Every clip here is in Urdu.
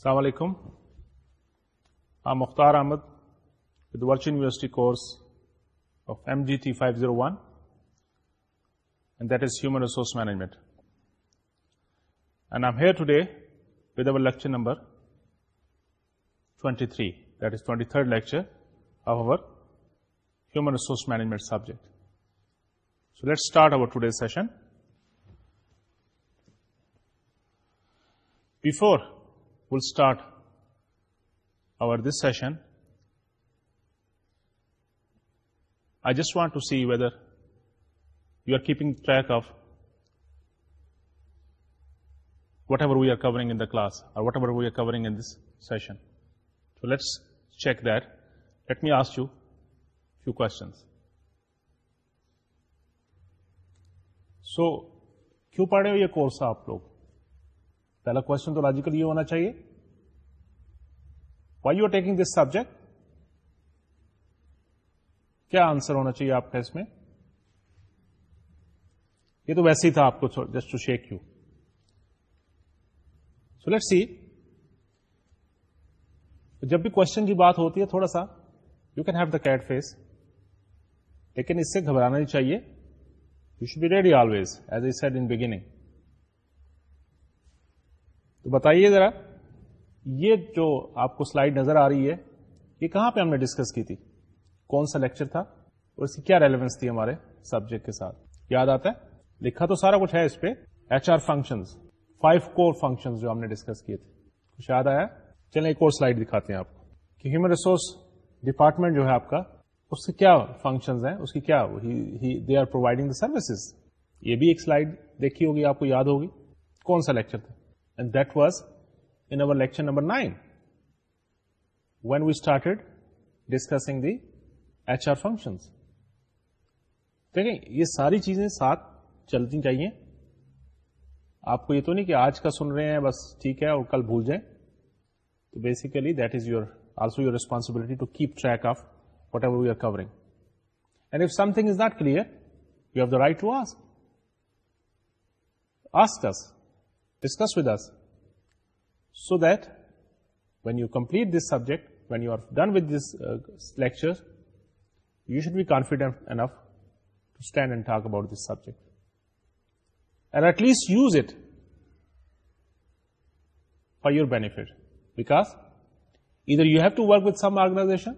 السلام علیکم ہاں مختار احمد ود ورچن University course of M G T five zero one and that is human resource management and I here today with our lecture number twenty three that is twenty third lecture of our human resource management subject so let start our today session before start our this session I just want to see whether you are keeping track of whatever we are covering in the class اور whatever we are this in this session check let's check me me you you few questions so کیوں پڑھ رہے ہو یہ کورس آپ لوگ پہلا کوشچن تو لاجیکل یہ ہونا چاہیے why you are taking this subject کیا آنسر ہونا چاہیے آپ کا اس میں یہ تو ویسے ہی تھا آپ کو just to shake you so let see جب بھی کوشچن کی بات ہوتی ہے تھوڑا سا you can have the cat face لیکن اس سے گھبرانا نہیں چاہیے you should be ready always as I said in beginning تو بتائیے ذرا یہ جو آپ کو سلائیڈ نظر آ رہی ہے یہ کہاں پہ ہم نے ڈسکس کی تھی کون سا لیکچر تھا اور اس کی کیا ریلیونس تھی ہمارے سبجیکٹ کے ساتھ یاد آتا ہے لکھا تو سارا کچھ ہے اس پہ H R function five core function جو ہم نے ڈسکس کیے تھے کچھ یاد آیا چلے ایک اور سلائڈ دکھاتے ہیں آپ کو کہ ہیومن ریسورس ڈپارٹمنٹ جو ہے آپ کا اس کے کیا فنکشن سروسز یہ بھی ایک سلائڈ دیکھی ہوگی آپ کو یاد ہوگی کون سا لیکچر تھا and that was in our lecture number 9 when we started discussing the HR functions. دیکھیں یہ ساری چیزیں ساتھ چلتی چاہیے آپ کو یہ تو نہیں کہ آج کا سن رہے ہیں بس ٹھیک ہے اور کل بھول جائیں تو basically that is your also your responsibility to keep track of whatever you are covering and core something is not clear you have the right to ask asks discuss with us so that when you complete this subject, when you are done with this uh, lecture, you should be confident enough to stand and talk about this subject, and at least use it for your benefit, because either you have to work with some organization,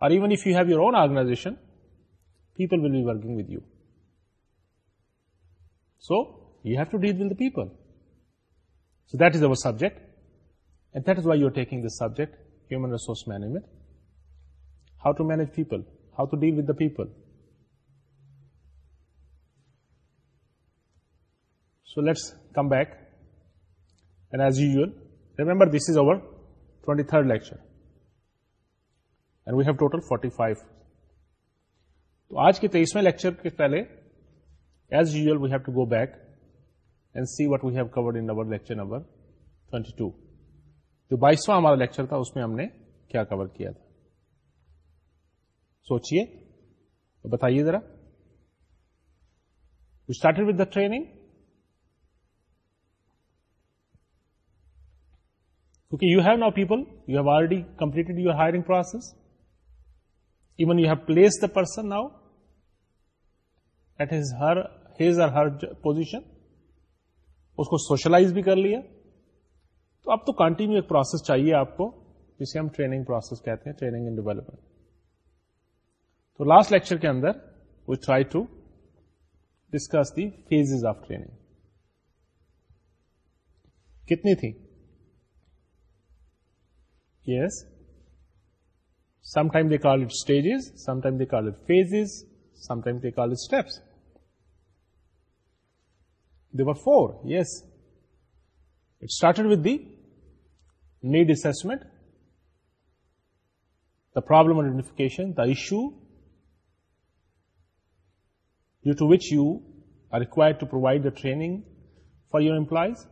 or even if you have your own organization, people will be working with you. So you have to deal with the people. دور subject and that is why you are taking this subject human resource management how to manage people how to deal with the people so let's come back and as you you'll remember this is over twenty third lecture forty five تو آج کے تیئیسویں لیکچر کے پہلے as you'll we have to go back see what we have covered lecture number 22 جو بائیسواں ہمارا لیکچر تھا اس میں ہم نے کیا کور کیا تھا سوچیے بتائیے ذرا دا ٹریننگ کیونکہ you have now people you have already completed you hiring process even you have place the person now at his her his or her position اس کو سوشلائز بھی کر لیا تو اب تو کنٹینیو ایک پروسیس چاہیے آپ کو جسے ہم ٹریننگ پروسیس کہتے ہیں ٹریننگ ان ڈیولپمنٹ تو لاسٹ لیکچر کے اندر we try to discuss the phase of training کتنی تھی yes some time call it stages some time they call it phase some time they call it steps they're four yes it started with the need assessment the problem identification the issue you to which you are require to provide the training for your employees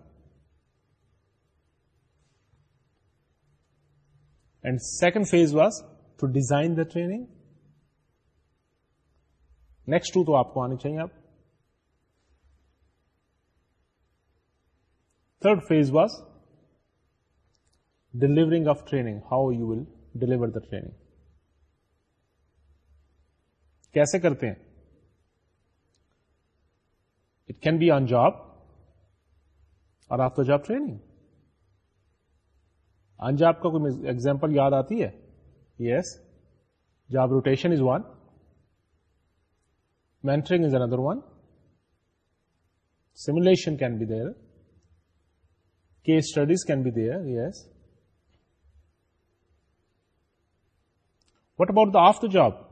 and second phase was to design the training next to تو آپ کو آنی چاہیے آپ phase was delivering of training how you will deliver the training کیسے کرتے ہیں it can be on job or off the job training on job کا کوئی ایگزامپل یاد آتی ہے yes job rotation is one mentoring is another one simulation can be there studies can بھی دیا yes what about the off job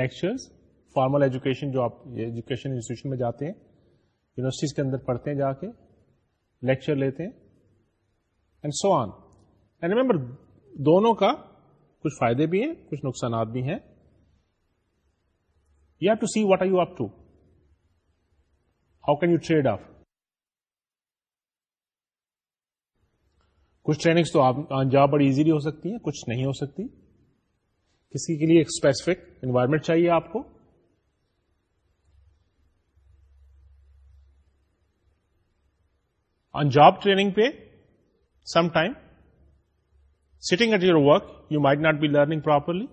lecture formal education جو آپ ایجوکیشن انسٹیٹیوشن میں جاتے ہیں یونیورسٹیز کے اندر پڑھتے ہیں جا کے لیکچر لیتے ہیں اینڈ سو آن اینڈ دونوں کا کچھ فائدے بھی ہیں کچھ نقصانات بھی ہیں یا to see what I you up to how can you trade off کچھ ٹریننگس تو جاب بڑی ایزیلی ہو سکتی ہیں کچھ نہیں ہو سکتی کسی کے لیے ایک اسپیسیفک انوائرمنٹ چاہیے آپ کو آن جاب ٹریننگ پہ some time sitting at your work you might not be learning properly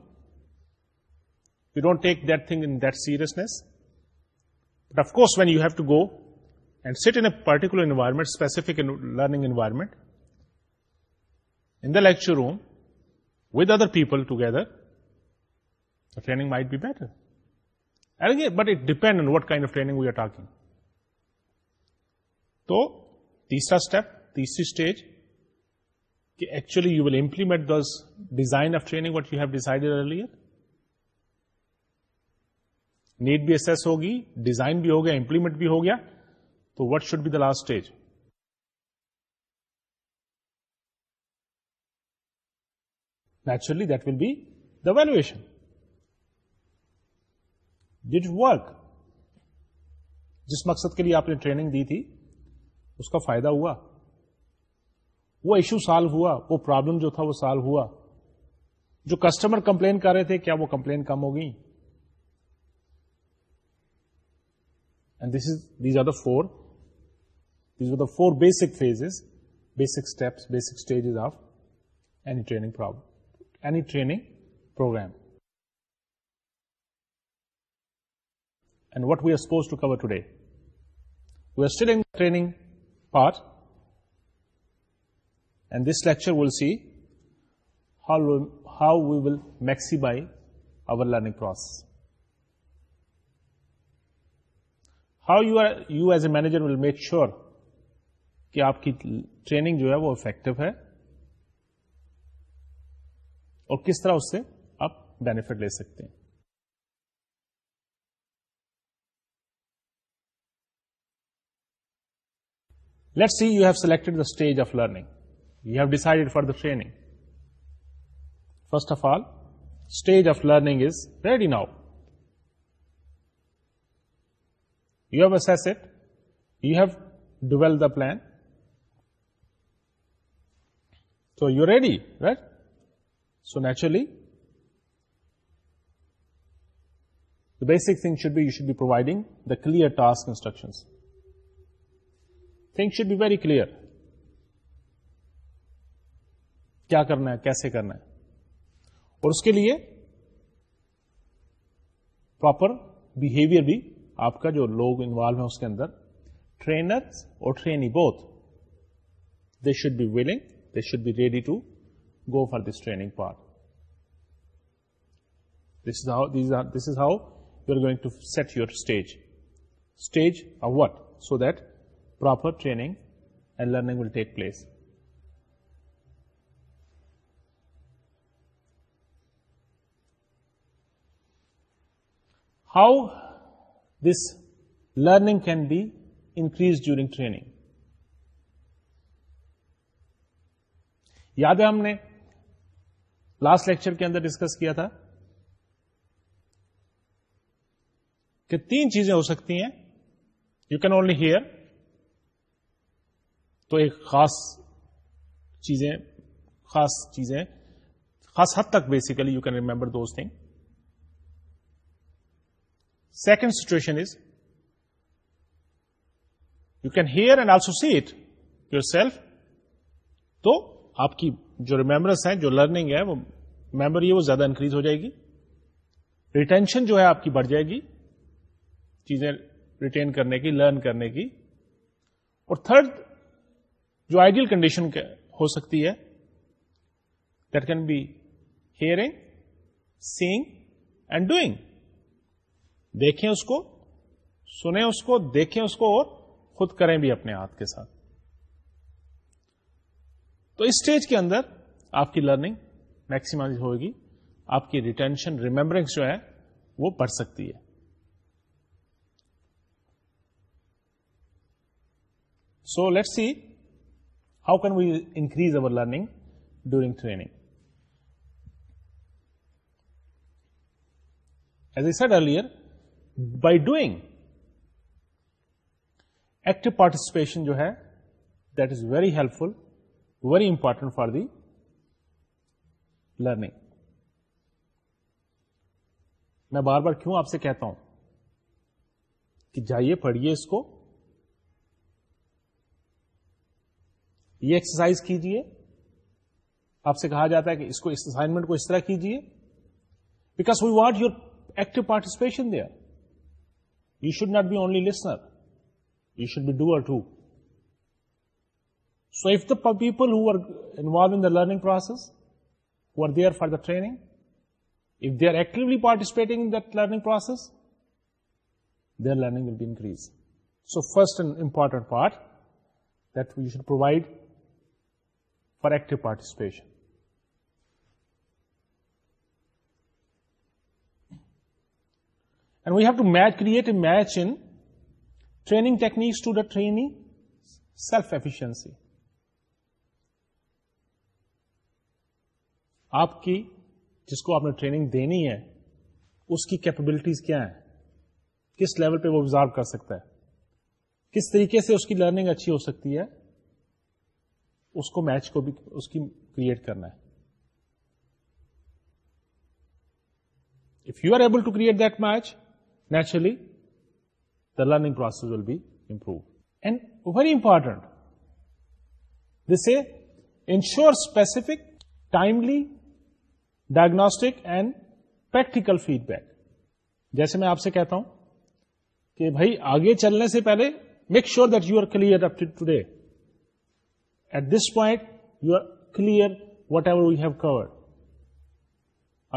you don't take that thing in that seriousness of course wait you have to go and sit in a particular environment specific learning environment in the lecture room with other people together training might better but it'd what kind of training we are talk تو تیسرا اسٹیپ تیسری اسٹیج کہ actually you will implement this design of training need بھی ایس ہوگی ڈیزائن بھی ہو گیا امپلیمنٹ بھی ہو گیا تو what should be the last stage naturally that will be evaluation work جس مقصد کے لیے آپ نے ٹریننگ دی تھی اس کا فائدہ ہوا وہ ایشو سالو ہوا وہ پرابلم جو تھا وہ سالو ہوا جو کسٹمر کمپلین کر رہے تھے کیا وہ کمپلین کم ہو گئی these are the four these are the four basic phases basic steps basic stages آفی training program today training part and this lecture will see how how we will maximize our learning cross how you are you as a manager will make sure کہ آپ کی ٹریننگ جو ہے وہ افیکٹو ہے اور کس طرح اس سے آپ بینیفٹ لے سکتے ہیں let see you have selected the stage of learning you have decided for the training first of all stage of learning is ready now you have it, you have develop the plan so you ready right so naturally the basic thing should be you should be providing the clear task instructions. Thing should be very clear کیا کرنا ہے کیسے کرنا ہے اور اس کے لیے پراپر بہیویئر بھی آپ کا جو لوگ انوالو ہیں اس کے اندر ٹرینر اور trainee both they should be willing they should be ready to go for this training part this is how's this is how you are going to set your stage stage of what so that proper training and learning will take place how learning can be increase during training یاد ہے ہم نے لاسٹ لیکچر کے اندر ڈسکس کیا تھا کہ تین چیزیں ہو سکتی ہیں یو کین اونلی ہیئر تو ایک خاص چیزیں خاص چیزیں خاص حد تک basically you can remember those thing second situation is you can hear and see yourself تو آپ کی جو ریمبرنس ہے جو لرننگ ہے وہ میموری وہ زیادہ انکریز ہو جائے گی ریٹینشن جو ہے آپ کی بڑھ جائے گی چیزیں ریٹین کرنے کی لرن کرنے کی اور تھرڈ جو آئیڈیل کنڈیشن ہو سکتی ہے that can be hearing seeing and doing دیکھیں اس کو سنیں اس کو دیکھیں اس کو اور خود کریں بھی اپنے ہاتھ کے ساتھ تو اس اسٹیج کے اندر آپ کی لرننگ میکسیمائز ہوگی آپ کی ریٹینشن ریمبرنگ جو ہے وہ بڑھ سکتی ہے so let see how can we increase our learning during training as I said earlier by doing active participation جو ہے that is very helpful very important for the learning میں بار بار کیوں آپ سے کہتا ہوں کہ جائیے پڑھیے اس کو یہ ایکسرسائز کیجیے آپ سے کہا جاتا ہے کہ اس کو اسائنمنٹ کو اس طرح کیجیے because we want your active participation there You should not be only listener. You should be doer too. So if the people who are involved in the learning process, who are there for the training, if they are actively participating in that learning process, their learning will be increased. So first and important part, that we should provide for active participation. We have to match create a match in training techniques to the training self efficiency آپ کی جس کو آپ نے ٹریننگ دینی ہے اس کی کیپبلٹیز کیا ہے کس لیول پہ وہ ابزرو کر سکتا ہے کس طریقے سے اس کی لرننگ اچھی ہو سکتی ہے اس کو میچ کو بھی اس کی کریٹ کرنا ہے if you are able to create that match naturally the learning process will be improve and very important this a ensure specific timely diagnostic and practical feedback جیسے میں آپ سے کہتا ہوں کہ بھائی آگے چلنے سے پہلے make sure do are clear up to today at this point you are clear whatever we have covered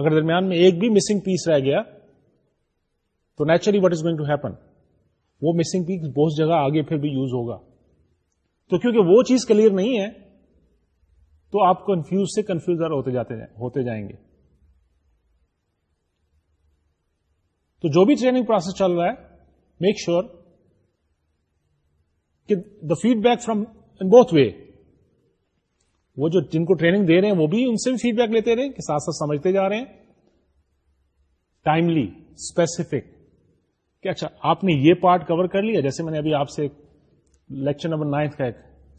اگر درمیان میں ایک بھی مسنگ پیس رہ گیا تو naturally what is going to happen وہ مسنگ پیک بہت جگہ آگے پھر بھی یوز ہوگا تو کیونکہ وہ چیز کلیئر نہیں ہے تو آپ کنفیوز سے کنفیوز ہوتے جائیں گے تو جو بھی ٹریننگ پروسیس چل رہا ہے میک شیور کہ the feedback from in both way وہ جو جن کو ٹریننگ دے رہے ہیں وہ بھی ان سے بھی فیڈ بیک لیتے رہے کہ ساتھ ساتھ سمجھتے جا رہے ہیں ٹائملی اسپیسیفک کہ اچھا آپ نے یہ پارٹ کور کر لیا جیسے میں نے ابھی آپ سے لیکچر نمبر نائنتھ کا ایک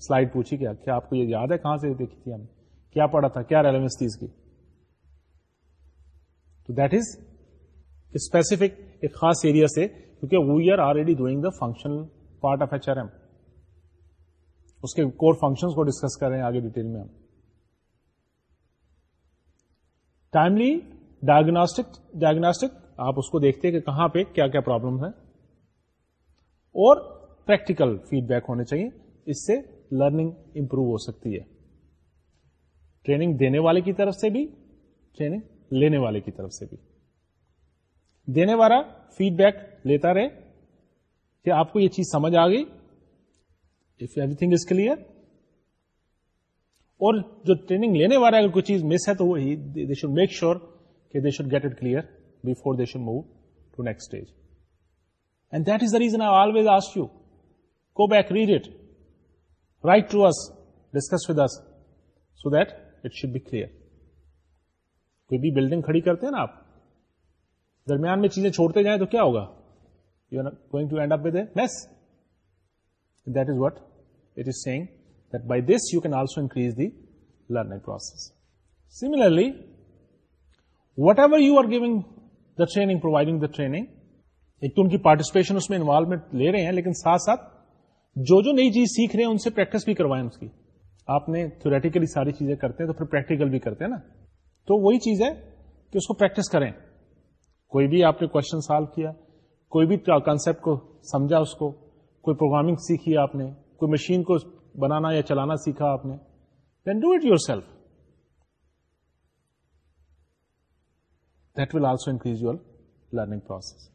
سلائڈ پوچھی کیا کیا آپ کو یہ یاد ہے کہاں سے دیکھی تھی ہم نے کیا پڑھا تھا کیا ریلیونس تھی اس کی تو دیٹ از اسپیسیفک ایک خاص ایریا سے کیونکہ we are already doing the function part of H R M اس کے کور فنکشن کو ڈسکس کر رہے ہیں آگے ڈیٹیل میں ہم ٹائملی ڈائگنوسٹک ڈائگنوسٹک آپ اس کو دیکھتے کہ کہاں پہ کیا کیا پرابلم ہے اور پریکٹیکل فیڈ بیک ہونے چاہیے اس سے لرننگ امپروو ہو سکتی ہے ٹریننگ دینے والے کی طرف سے بھی ٹریننگ لینے والے کی طرف سے بھی دینے والا فیڈ بیک لیتا رہے کہ آپ کو یہ چیز سمجھ آ گئی if everything is clear اور جو ٹریننگ لینے والا اگر کوئی چیز مس ہے تو وہی دے شوڈ میک شیور کہ they should get it clear for the ش مو to next stage and this the reason I always ask you کوئی to us discuss with us so دیکھ کوئی بھی بلڈنگ کھڑی کرتے ہیں نا آپ درمیان میں چیزیں چھوڑتے جائیں تو کیا ہوگا you are going to end up with a mess that is what it is seeing that by this you can also increase the learning process similarly whatever you are giving training providing the training ایک تو ان کی پارٹیسپیشن اس میں انوالومنٹ لے رہے ہیں لیکن ساتھ ساتھ جو جو نئی چیز سیکھ رہے ہیں ان سے پریکٹس بھی کروائیں اس کی آپ نے تھوریٹیکلی ساری چیزیں کرتے ہیں تو پھر پریکٹیکل بھی کرتے ہیں نا تو وہی چیز ہے کہ اس کو پریکٹس کریں کوئی بھی آپ نے کوشچن سالو کیا کوئی بھی کانسیپٹ کو سمجھا اس کو کوئی پروگرامنگ سیکھی آپ نے کوئی مشین کو بنانا یا چلانا سیکھا آپ نے then do it yourself also increase your learning process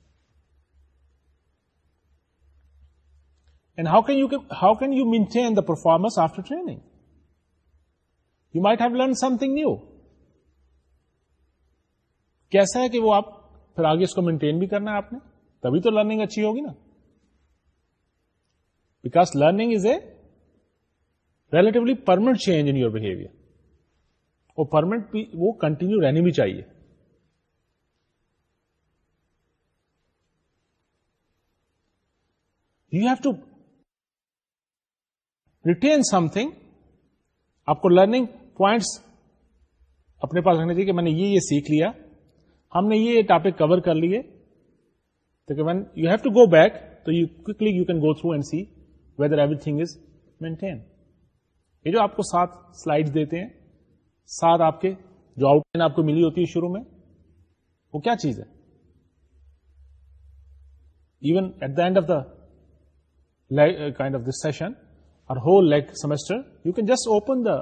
and how can you how can you maintain performance after training you might have learn something you کیسا ہے کہ وہ آپ پھر آگے اس کو مینٹین بھی کرنا ہے آپ نے تبھی تو لرننگ اچھی ہوگی نا because learning is a relatively permanent change in your behaviour وہ پرمنٹ وہ کنٹینیو رہنی بھی چاہیے you have to retain something آپ کو لرننگ پوائنٹس اپنے پاس رکھنے چاہیے کہ میں نے یہ یہ سیکھ لیا ہم نے یہ ٹاپک کور کر لیے تو when you have to go back تو یو کلی you can go through and see whether everything is maintain یہ جو آپ کو سات سلائڈ دیتے ہیں سات آپ کے جو آؤٹ لائن آپ کو ملی ہوتی ہے شروع میں وہ کیا چیز ہے even at the end of the kind of this session اور ہو like semester you can just open the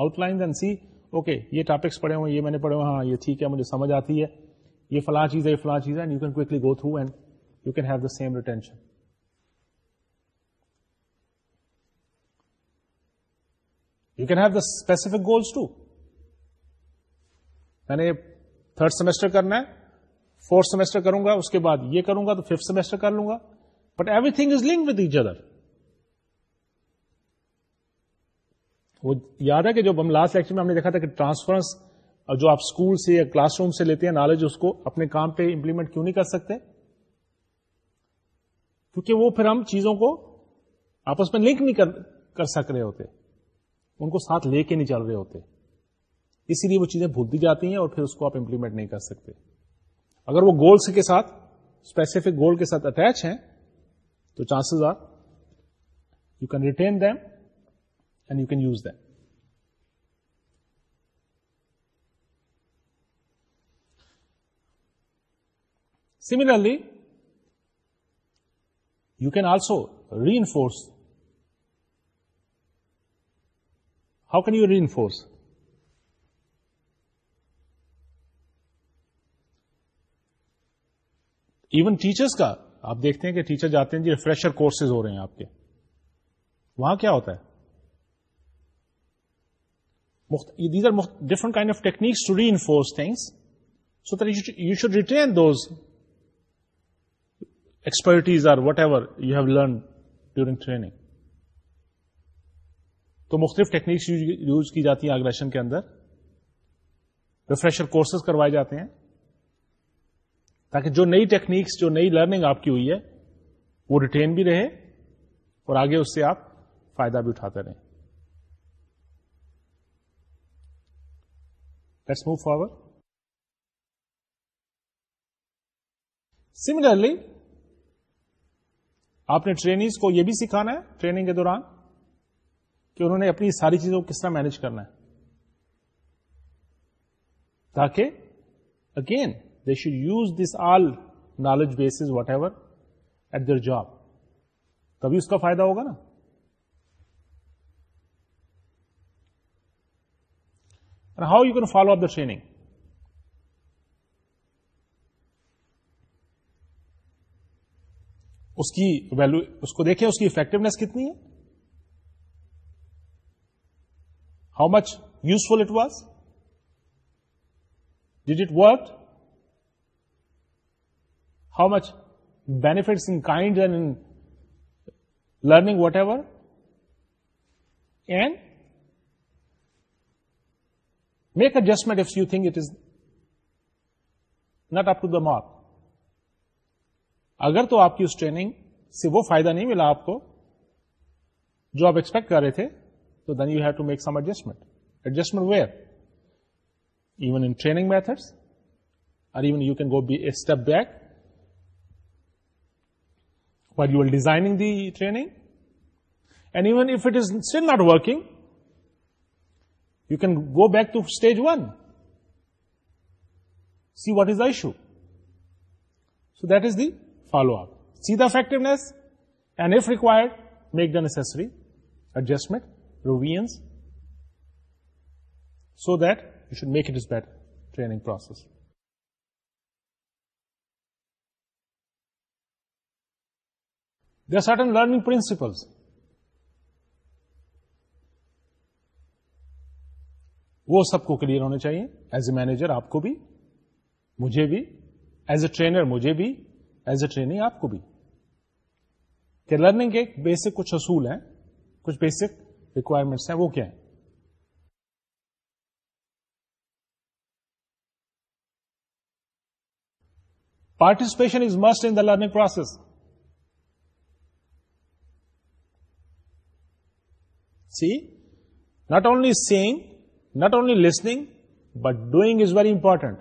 outline and see okay یہ ٹاپکس پڑھے ہو یہ میں نے پڑھے ہو ہاں یہ ٹھیک ہے مجھے سمجھ آتی ہے یہ فلاں چیز ہے یہ فلاں چیز ہے same retention you can have the specific goals to میں نے تھرڈ سیمسٹر کرنا ہے فورتھ سیمسٹر کروں گا اس کے بعد یہ کروں گا تو ففتھ سمیسٹر کر لوں گا everything is link with each other وہ یاد ہے کہ جب ہم لاسٹ لیکچر میں ہم نے دیکھا تھا کہ ٹرانسفرنس جو آپ اسکول سے یا کلاس روم سے لیتے ہیں نالج اس کو اپنے کام پہ امپلیمنٹ کیوں نہیں کر سکتے کیونکہ وہ پھر ہم چیزوں کو آپس میں لنک نہیں کر سک رہے ہوتے ان کو ساتھ لے کے نہیں چل رہے ہوتے اسی لیے وہ چیزیں بھول دی جاتی ہیں اور پھر اس کو آپ امپلیمنٹ نہیں کر سکتے اگر وہ گولس کے ساتھ اسپیسیفک گول کے ساتھ اٹیچ ہیں تو chances are you can retain them and you can use them similarly you can also reinforce how can you reinforce even teachers کا آپ دیکھتے ہیں کہ ٹیچر جاتے ہیں جی ریفریشر کورسز ہو رہے ہیں آپ کے وہاں کیا ہوتا ہے these are different kind of techniques to reinforce things so that you should retain those expertise or whatever you have learn during training تو مختلف ٹیکنیکس یوز کی جاتی ہیں آگریشن کے اندر ریفریشر کورسز کروائے جاتے ہیں تاکہ جو نئی ٹیکنیکس جو نئی لرننگ آپ کی ہوئی ہے وہ ریٹین بھی رہے اور آگے اس سے آپ فائدہ بھی اٹھاتے رہیں لیٹس موو فارورڈ سملرلی آپ نے ٹرینس کو یہ بھی سکھانا ہے ٹریننگ کے دوران کہ انہوں نے اپنی ساری چیزوں کو کس طرح مینج کرنا ہے تاکہ again should use this all knowledge bases whatever at their job کبھی اس کا فائدہ ہوگا نا how you can follow up the training اس کی ویلو اس کو دیکھیں اس کی افیکٹونیس کتنی ہے how much useful it was did it work much benefits in kind and in learning whatever and make adjustment if you think it is not up to the mark اگر تو آپ کی اس ٹریننگ سے وہ فائدہ نہیں ملا آپ کو جو آپ ایکسپیکٹ کر رہے تھے تو then you have to make some adjustment adjustment where even in training methods اور even you can go be a step back while you were designing the training. And even if it is still not working, you can go back to stage one. See what is the issue. So that is the follow-up. See the effectiveness, and if required, make the necessary adjustment, revisions, so that you should make it as better training process. Certain learning principles وہ سب کو کلیئر ہونے چاہیے ایز اے مینیجر آپ کو بھی مجھے بھی ایز اے ٹرینر مجھے بھی ایز اے ٹریننگ آپ کو بھی کہ لرننگ کے بیسک کچھ اصول ہیں کچھ بیسک ریکوائرمنٹس ہیں وہ کیا ہیں participation is must in the learning process see not only seeing not only listening but doing is very important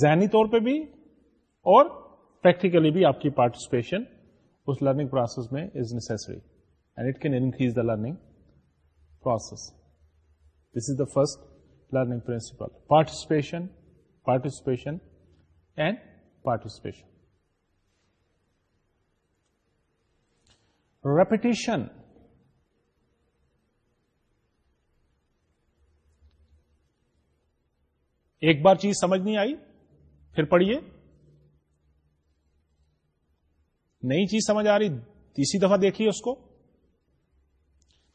ذہنی طور پہ بھی اور پریکٹیکلی بھی آپ کی پارٹیسپیشن اس لرننگ پروسیس میں is necessary and it can increase the learning process this is the first learning principle participation participation and participation repetition ایک بار چیز سمجھ نہیں آئی پھر پڑھیے نئی چیز سمجھ آ رہی تیسری دفعہ دیکھیے اس کو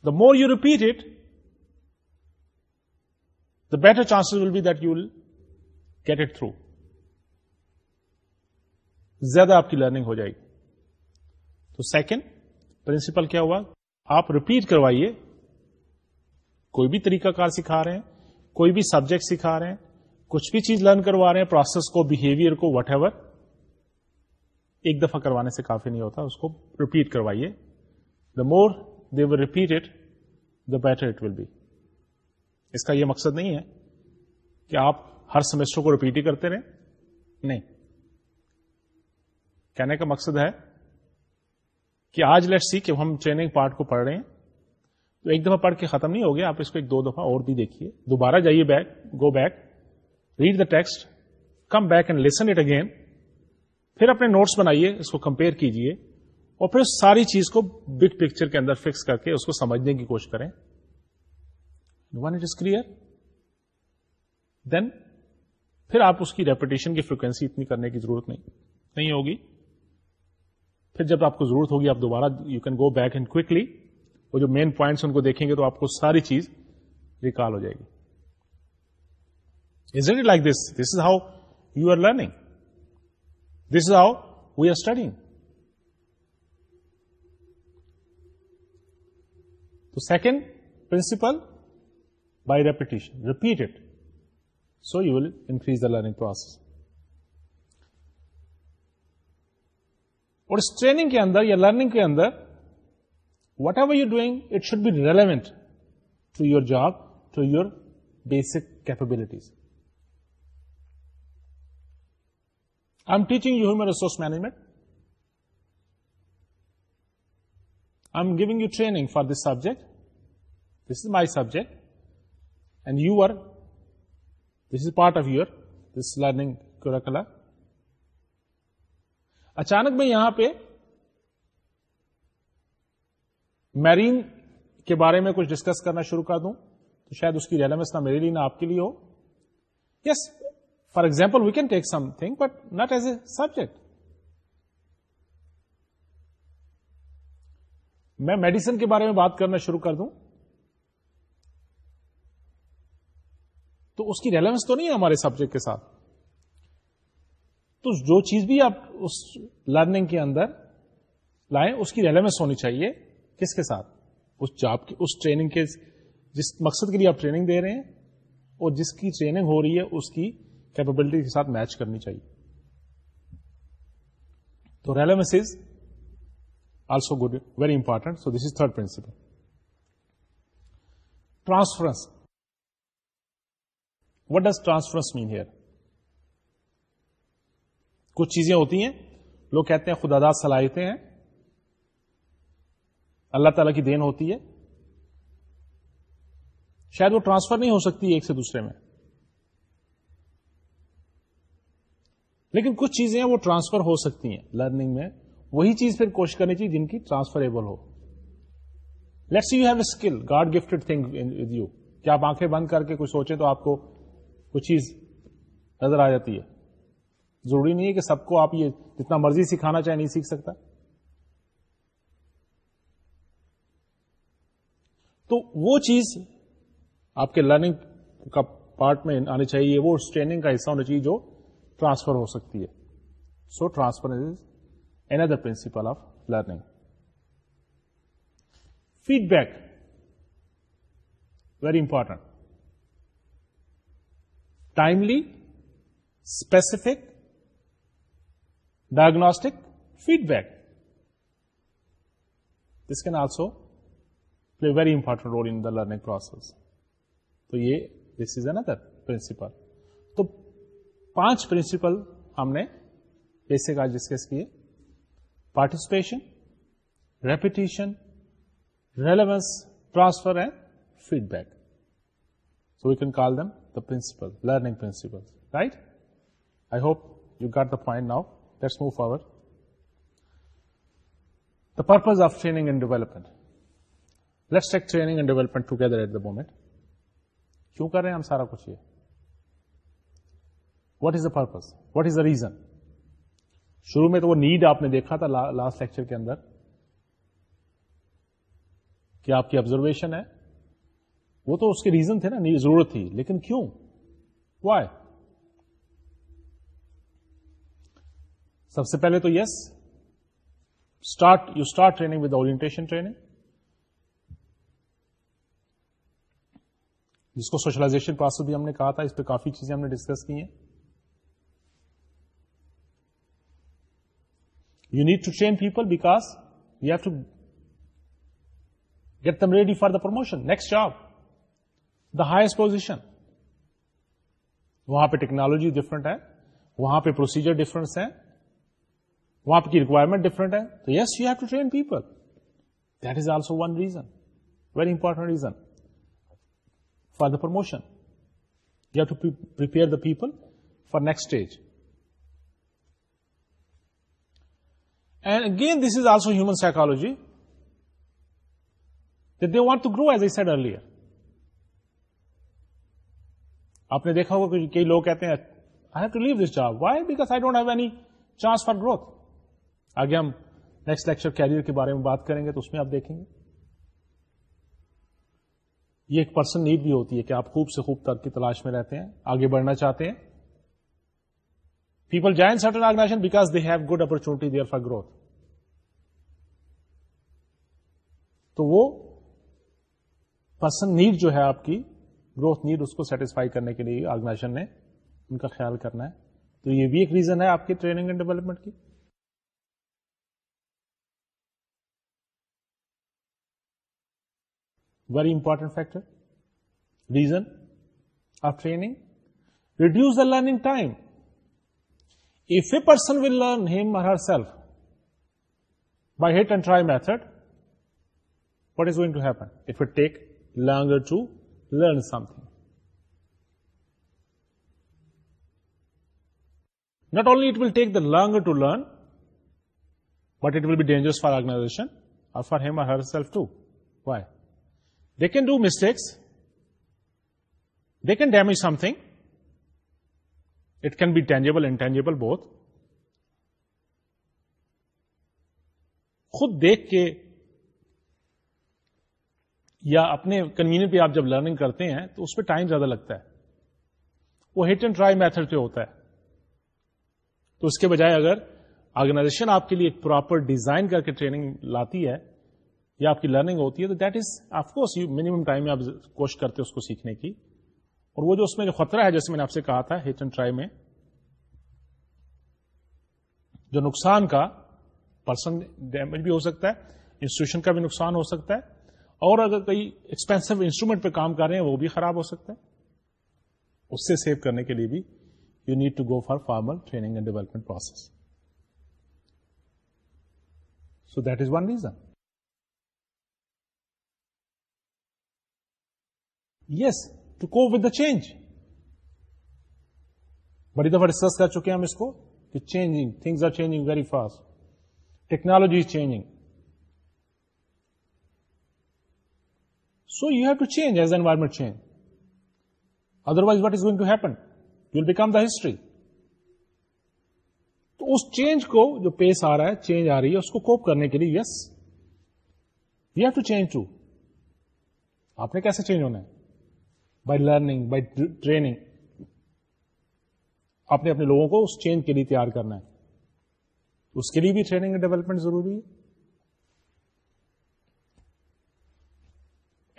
the more you repeat it the better chances will be that you will get it through زیادہ آپ کی لرننگ ہو جائے گی تو سیکنڈ پرنسپل کیا ہوا آپ ریپیٹ کروائیے کوئی بھی طریقہ کار سکھا رہے ہیں کوئی بھی سبجیکٹ سکھا رہے ہیں کچھ بھی چیز لرن کروا رہے ہیں پروسیس کو بہیویئر کو وٹ ایور ایک دفعہ کروانے سے کافی نہیں ہوتا اس کو ریپیٹ کروائیے the more they will repeat it the better it will be اس کا یہ مقصد نہیں ہے کہ آپ ہر سیمسٹر کو ریپیٹ ہی کرتے رہیں نہیں کہنے کا مقصد ہے کہ آج لیٹ سی کہ ہم ٹریننگ پارٹ کو پڑھ رہے ہیں تو ایک دفعہ پڑھ کے ختم نہیں ہو گیا آپ اس کو ایک دو دفعہ اور بھی دیکھیے دوبارہ جائیے back go back read the text come back and listen it again پھر اپنے نوٹس بنائیے اس کو کمپیئر کیجیے اور پھر ساری چیز کو بگ پکچر کے اندر فکس کر کے اس کو سمجھنے کی کوشش کریں when it is clear then پھر آپ اس کی ریپوٹیشن کی فریکوینسی اتنی کرنے کی ضرورت نہیں نہیں ہوگی پھر جب آپ کو ضرورت ہوگی آپ دوبارہ you can go back and کلی وہ جو مین پوائنٹس ان کو دیکھیں گے تو آپ کو ساری چیز ریکال ہو جائے گی is it like this this is how you are learning this is how we are studying تو second principle by repetition repeat it so you will increase the learning process اور اس ٹریننگ کے اندر یا لرننگ کے اندر whatever you doing it should be relevant to your job to your basic capabilities I am teaching you human resource management I am giving you training for this subject this is my subject and you are this is part of your this learning کی اچانک میں یہاں پہ میرین کے بارے میں کچھ ڈسکس کرنا شروع کر دوں تو شاید اس کی ریلیونس نہ میرے لیے نہ آپ کے لیے ہو yes for example we can take something but not as a subject میں میڈیسن کے بارے میں بات کرنا شروع کر دوں تو اس کی ریلیونس تو نہیں ہے ہمارے سبجیکٹ کے ساتھ تو جو چیز بھی آپ اس لرننگ کے اندر لائیں اس کی ریلیونس ہونی چاہیے کس کے ساتھ اس جاب کی اس ٹریننگ کے جس مقصد کے لیے آپ ٹریننگ دے رہے ہیں اور جس کی ٹریننگ ہو رہی ہے اس کی کیپبلٹی کے ساتھ میچ کرنی چاہیے تو relevance is also good very important so this is third principle transference what does transference mean here کچھ چیزیں ہوتی ہیں لوگ کہتے ہیں خدا داد صلاحیتیں ہیں اللہ تعالیٰ کی دین ہوتی ہے شاید وہ ٹرانسفر نہیں ہو سکتی ایک سے دوسرے میں لیکن کچھ چیزیں وہ ٹرانسفر ہو سکتی ہیں لرننگ میں وہی چیز پھر کوشش کرنی چاہیے جن کی ٹرانسفریبل ہو let's you have a skill God gift thing you کیا آپ آنکھیں بند کر کے کوئی سوچیں تو آپ کو کچھ چیز نظر آ جاتی ہے ضروری نہیں ہے کہ سب کو آپ یہ جتنا مرضی سکھانا چاہے نہیں سیکھ سکتا تو وہ چیز آپ کے لرننگ کا پارٹ میں آنی چاہیے وہ ٹریننگ کا حصہ ہونا چاہیے جو ٹرانسفر ہو سکتی ہے so transfer is N other principle of learning feedback very important timely specific diagnostic feedback this can also play very important role in learning process تو یہ ڈس ایزن دنسپل تو پانچ پرنسپل ہم نے بیسک آج ڈسکس کیے participation repetition relevance transfer and feedback so we can call them the principle learning principle right I hope you got the point now move our the purpose of training and development let's and development together at the movement کیوں کر رہے ہیں ہم سارا کچھ what is the purpose what is the reason شروع میں تو وہ نیڈ آپ نے دیکھا تھا لاسٹ لیکچر کے اندر کہ آپ کی آبزرویشن ہے وہ تو اس کے ریزن تھے نا ضرورت تھی لیکن کیوں وائے سب سے پہلے تو yes start you start training with orientation training جس کو سوشلائزیشن پروسیس بھی ہم نے کہا تھا اس پہ کافی چیزیں ہم نے ڈسکس کی ہیں you need to train people because you have to get them ready for the promotion next job the highest position وہاں پہ ٹیکنالوجی ڈفرنٹ ہے وہاں پہ پروسیجر ڈفرنس ہے وہاں کی ریکوائرمنٹ ڈفرنٹ ہے تو yes you have to train people that is also one reason very important reason for the promotion you have to prepare the people for next stage and again this is also human psychology they want to grow as I said earlier آپ نے دیکھا ہوگا کئی لوگ کہتے ہیں I have to leave this job why because I don't have any chance for growth آگے ہم نیکسٹ لیکچر کیریئر کے بارے میں بات کریں گے تو اس میں آپ دیکھیں گے یہ ایک پرسن نیڈ بھی ہوتی ہے کہ آپ خوب سے خوب تر کی تلاش میں رہتے ہیں آگے بڑھنا چاہتے ہیں people join because they have good opportunity there for growth تو وہ پرسن نیڈ جو ہے آپ کی گروتھ نیڈ اس کو سیٹسفائی کرنے کے لیے آرگنائزیشن نے ان کا خیال کرنا ہے تو یہ بھی ایک ریزن ہے آپ کی ٹریننگ اینڈ ڈیولپمنٹ کی Very important factor. Reason of training. Reduce the learning time. If a person will learn him or herself by hit and try method, what is going to happen? It will take longer to learn something. Not only it will take the longer to learn, but it will be dangerous for organization or for him or herself too. Why? Can do mistakes they can damage something it can be tangible intangible both خود دیکھ کے یا اپنے کنوینئنٹ پہ آپ جب لرننگ کرتے ہیں تو اس پہ ٹائم زیادہ لگتا ہے وہ ہٹ اینڈ ٹرائی میتھڈ پہ ہوتا ہے تو اس کے بجائے اگر آرگنائزیشن آپ کے لیے ایک پراپر ڈیزائن کر کے ٹریننگ لاتی ہے یا آپ کی لرننگ ہوتی ہے تو that is of course minimum time میں آپ کوشش کرتے اس کو سیکھنے کی اور وہ جو اس میں جو خطرہ ہے جیسے میں نے آپ سے کہا تھا ہٹ اینڈ ٹرائی میں جو نقصان کا پرسن ڈیمیج بھی ہو سکتا ہے انسٹیٹیوشن کا بھی نقصان ہو سکتا ہے اور اگر کوئی ایکسپینسو انسٹرومینٹ پہ کام کر رہے ہیں وہ بھی خراب ہو سکتا ہے اس سے سیو کرنے کے لیے بھی you need to go for formal training and development process so that is one reason yes to with the change بڑی دفعہ ڈسکس کر چکے ہیں ہم اس کو کہ changing things are changing very fast technology is changing so you have to change as environment change otherwise what is going to happen you will become the history تو اس چینج کو جو پیس آ رہا ہے چینج آ رہی ہے اس کو کوپ کرنے کے لیے yes you have to change to آپ نے کیسے چینج ہونا ہے بائی لرننگ بائی ٹریننگ آپ نے اپنے لوگوں کو اس چینج کے لیے تیار کرنا ہے اس کے لیے بھی ٹریننگ اینڈ ڈیولپمنٹ ضروری ہے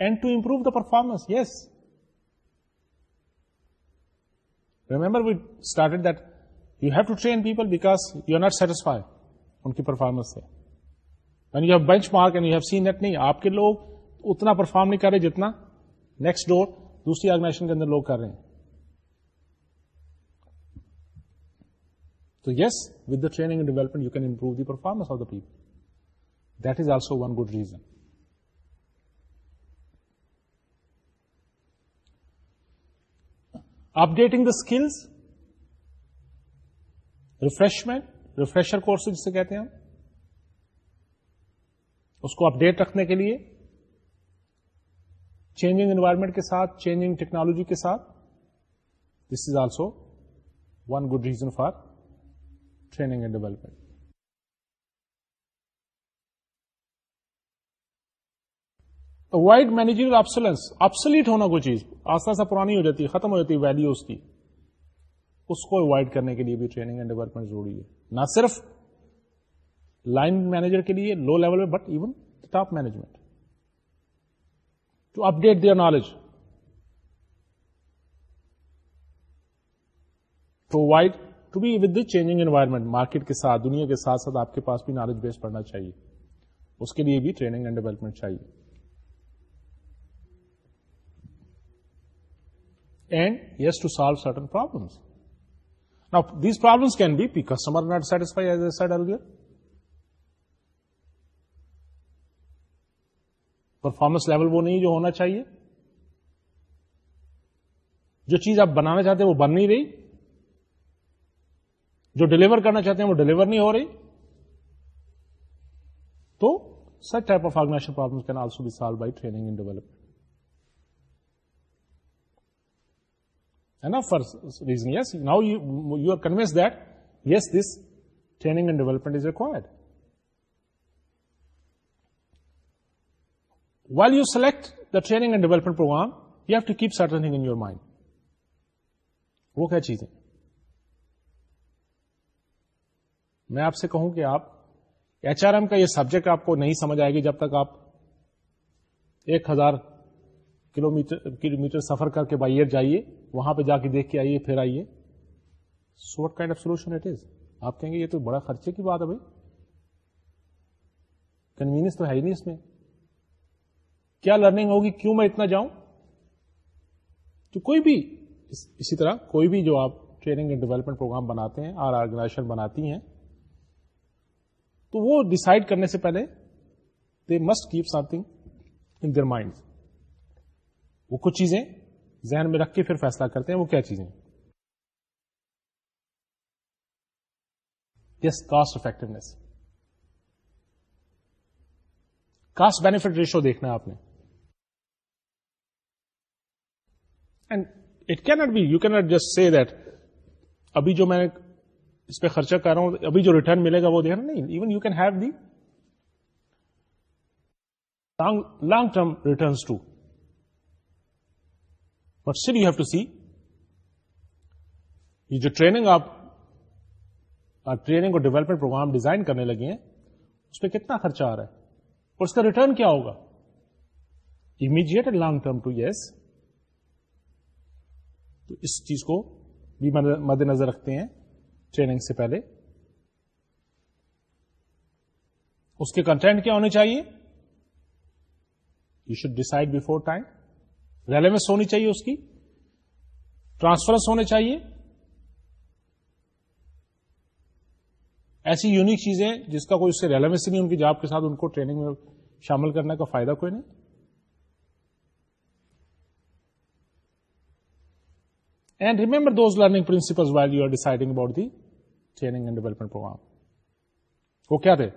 and to improve the performance yes remember we start that you have to train people because you are not satisfy ان کی پرفارمنس سے and you have benchmark and you have seen that نہیں آپ کے لوگ اتنا پرفارم نہیں کر رہے جتنا نیکسٹ ڈور دوسری آرگنائزیشن کے اندر لوگ کر رہے ہیں تو yes with the training and development you can improve the performance of the people that is also one good reason updating the skills refreshment refresher course جسے کہتے ہیں اس کو اپڈیٹ رکھنے کے لیے چینجنگ انوائرمنٹ کے ساتھ چینجنگ ٹیکنالوجی کے ساتھ this is also one good reason for training and development avoid managing obsolete ہونا کوئی چیز آستہ آساسا پرانی ہو جاتی ہے ختم ہو جاتی ہے اس کی اس کو اوائڈ کرنے کے لیے بھی ٹریننگ اینڈ ڈیولپمنٹ ضروری ہے نہ صرف لائن مینیجر کے لیے لو لیول میں but even top management to update their knowledge provide to be with changing environment market کے ساتھ دنیا کے ساتھ ساتھ آپ کے پاس بھی نالج بیس پڑھنا چاہیے اس کے لیے بھی ٹریننگ اینڈ ڈیولپمنٹ چاہیے and yes to solve certain problems problem these problem can be P customer not satisfy as a سی ڈل گیا پرفارمنس لیول وہ نہیں جو ہونا چاہیے جو چیز آپ بنانا چاہتے ہیں وہ بن نہیں رہی جو ڈلیور کرنا چاہتے ہیں وہ ڈلیور نہیں ہو رہی تو such type of organization problem can also be solve by training in development ہے نا for reason yes now you are convince that yes this training and development is required well you select the training and development program you have to keep certain وہ کیا چیزیں میں آپ سے کہوں کہ آپ ایچ آر ایم کا یہ سبجیکٹ آپ کو نہیں سمجھ آئے گی جب تک آپ ایک ہزار کلو میٹر سفر کر کے بائی ایئر جائیے وہاں پہ جا کے دیکھ کے آئیے پھر آئیے so what kind of solution it is آپ کہیں گے یہ تو بڑا خرچے کی بات ہے بھائی کنوینئنس تو ہے ہی نہیں اس میں کیا لرننگ ہوگی کیوں میں اتنا جاؤں تو کوئی بھی اسی طرح کوئی بھی جو آپ ٹریننگ اینڈ ڈیولپمنٹ پروگرام بناتے ہیں آر آرگنائزیشن بناتی ہیں تو وہ ڈسائڈ کرنے سے پہلے they must keep something in their mind وہ کچھ چیزیں ذہن میں رکھ کے پھر فیصلہ کرتے ہیں وہ کیا چیزیں yes cost effectiveness cost benefit ratio دیکھنا آپ نے and it can not be you can not just see that ابھی جو میں اس پہ خرچہ کر رہا ہوں ابھی جو ریٹرن ملے گا وہ رہا نہیں even you can have the long term returns too but still you have to see یہ جو ٹریننگ آپ ٹریننگ اور ڈیولپمنٹ پروگرام ڈیزائن کرنے لگے ہیں اس پہ کتنا خرچہ آ رہا ہے اور اس کا ریٹرن کیا ہوگا immediate long term too yes تو اس چیز کو بھی مد نظر رکھتے ہیں ٹریننگ سے پہلے اس کے کنٹینٹ کیا ہونے چاہیے you should decide before time relevance ہونی چاہیے اس کی ٹرانسفرنس ہونے چاہیے ایسی یونیک چیزیں جس کا کوئی اس سے ریلیونس نہیں ان کی جاب کے ساتھ ان کو ٹریننگ میں شامل کرنے کا فائدہ کوئی نہیں remember those learning principles well you are deciding about the training and development program وہ کیا تھے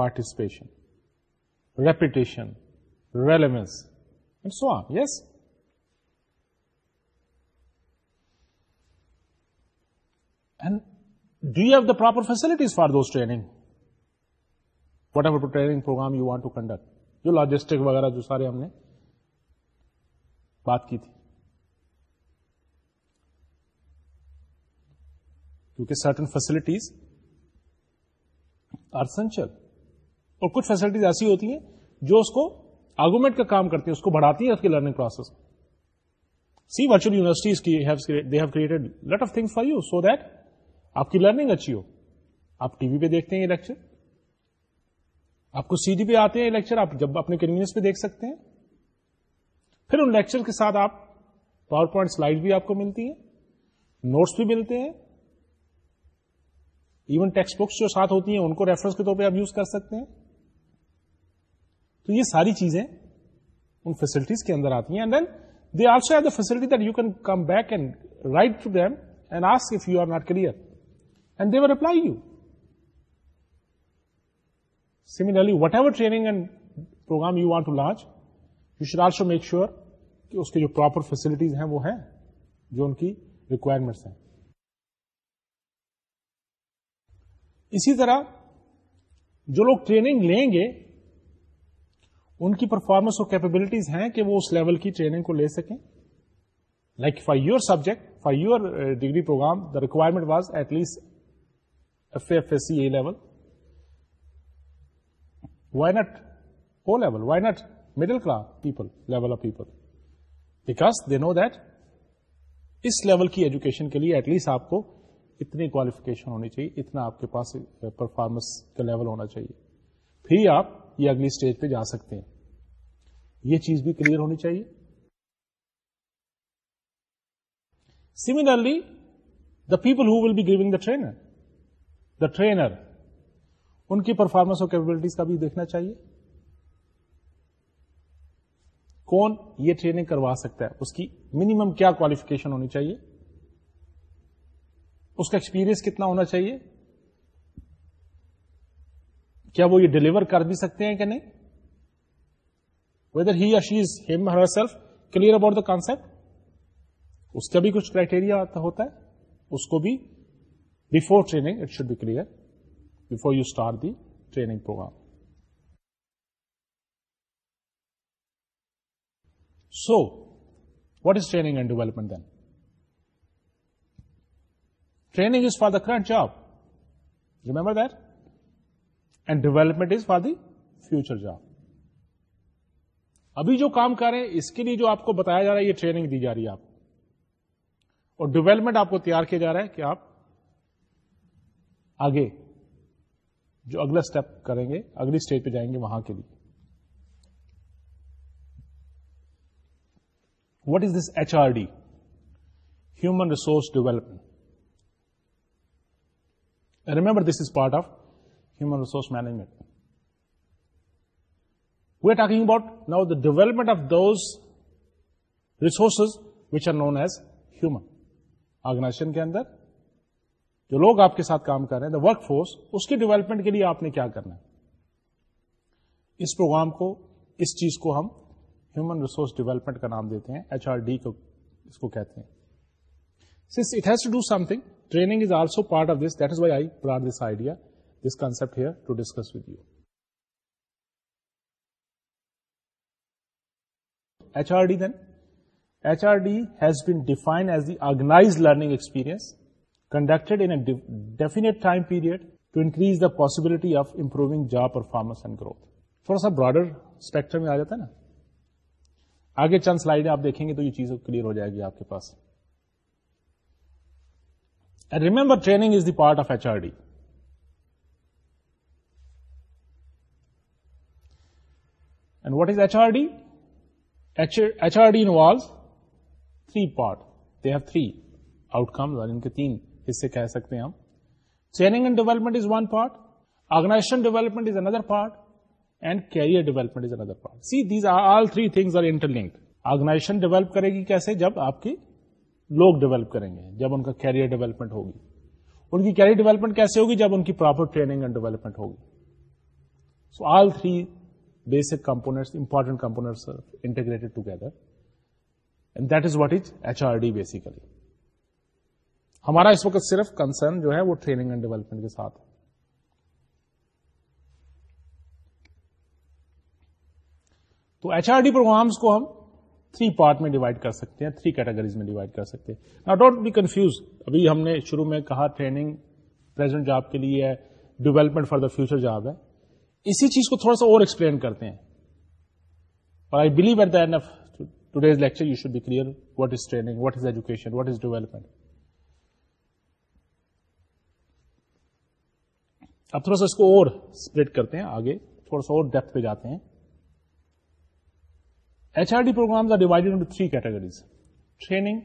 participation repetition relevance and D have the proper facilities for thing what um what to training program you want to conduct جو لاجیسٹک وغیرہ جو سارے ہم نے بات کی تھی کیونکہ سرٹن فیسلٹیز ارتھ اور کچھ فیسلٹیز ایسی ہوتی ہیں جو اس کو آرگومنٹ کا کام کرتی ہے اس کو بڑھاتی ہے سی ورچوئل یونیورسٹیز کی have created lot of thing for you so that آپ کی لرننگ اچھی ہو آپ ٹی وی پہ دیکھتے ہیں یہ لیکچر آپ کو سی ڈی پہ آتے ہیں یہ لیکچر آپ جب اپنے کنوینئنس پہ دیکھ سکتے ہیں پھر ان لیکچر کے ساتھ آپ پاور پوائنٹ سلائڈ بھی آپ کو ملتی ہیں نوٹس بھی ملتے ہیں ایون ٹیکسٹ بکس جو ساتھ ہوتی ہیں ان کو ریفرنس کے طور پہ آپ یوز کر سکتے ہیں تو یہ ساری چیزیں ان فیسلٹیز کے اندر آتی ہیں facility that you can come back and write to and if you are not clear and they they were apply you similarly whatever training and program you want to launch you should also make sure کہ اس کے جو پراپر فیسلٹیز ہیں وہ ہیں جو ان کی ریکوائرمنٹس ہیں اسی طرح جو لوگ ٹریننگ لیں گے ان کی پرفارمنس اور کیپبلٹیز ہیں کہ وہ اس لیول کی ٹریننگ کو لے سکیں like for your subject for your degree programme the requirement was at least F F S C A level why not O level why not middle class people level of people because they know that اس لیول کی ایجوکیشن کے لیے ایٹ لیسٹ آپ کو اتنی کوالیفکیشن ہونی چاہیے اتنا آپ کے پاس پرفارمنس کا لیول ہونا چاہیے پھر آپ یہ اگلی اسٹیج پہ جا سکتے ہیں یہ چیز بھی کلیئر ہونی چاہیے similarly the people who will be giving the trainer the trainer ان کی پرفارمنس اور کیپبلٹیز کا بھی دیکھنا چاہیے کون یہ ٹریننگ کروا سکتا ہے اس کی منیمم کیا کوالیفکیشن ہونی چاہیے اس کا ایکسپیرئنس کتنا ہونا چاہیے کیا وہ یہ ڈلیور کر بھی سکتے ہیں کہ نہیں whether he اشیز him herself clear about the concept اس کا بھی کچھ کرائٹیریا ہوتا ہے اس کو بھی before training it should be clear before you start the training programme so what is training and development then training is for the current job remember that and development is for the future job ابھی جو کام کر رہے ہیں اس کے لیے جو آپ کو بتایا جا رہا ہے یہ ٹریننگ دی جا رہی ہے آپ اور ڈیولپمنٹ آپ کو تیار کیا جا رہا ہے کہ آپ آگے جو اگلا اسٹیپ کریں گے اگلی اسٹیج پہ جائیں گے وہاں کے لیے what is this H R D human resource development remember this is part of human resource management we are talking about now the development of those resources which are know as human organization کے اندر جو لوگ آپ کے ساتھ کام کر رہے ہیں دا ورک فورس اس کے ڈیولپمنٹ کے لیے آپ نے کیا کرنا ہے اس پروگرام کو اس چیز کو ہم ہیومن ریسورس ڈیولپمنٹ کا نام دیتے ہیں ایچ آر ڈی کو اس کو کہتے ہیں پوسبلٹی آف امپروون جا پرفارمنس اینڈ گروتھ تھوڑا سا براڈر اسپیکٹر میں آ جاتا ہے نا آگے چاند سلائی آپ دیکھیں گے تو یہ چیز کلیئر ہو جائے گی آپ کے پاس remember training is the part of H R D what is H R D H R deal three part they here three out کم اور ان کے تین حصے کہہ سکتے ہیں ہم training and development is one part organization development is another part and career development is another part see these are all three things are interlink organization develop کرے گی کیسے جب آپ کی لوگ ڈیولپ کریں گے جب ان کا کیریئر ڈیولپمنٹ ہوگی ان کی کیریئر ڈیولپمنٹ کیسے ہوگی جب ان کی پراپر ٹریننگ اینڈ ڈیولپمنٹ ہوگی so all three basic components important components integrated together and that is what is H R D basically ہمارا اس وقت صرف کنسرن جو ہے وہ ٹریننگ اینڈ ڈیولپمنٹ کے ساتھ تو ایچ آر ڈی پروگرامس کو ہم تھری پارٹ میں ڈیوائڈ کر سکتے ہیں تھری کیٹیگریز میں ڈیوائڈ کر سکتے ہیں نا ڈونٹ بی کنفیوز ابھی ہم نے شروع میں کہا ٹریننگ جاب کے لیے development for the future job ہے اسی چیز کو تھوڑا سا اور ایکسپلین کرتے ہیں اور I believe at end of today's lecture you should be clear what is training what is education what is development اب تھوڑا سا اس کو اور اسپریڈ کرتے ہیں آگے تھوڑا سا اور ڈیپتھ پہ جاتے ہیں H R D programmes are divided three categories training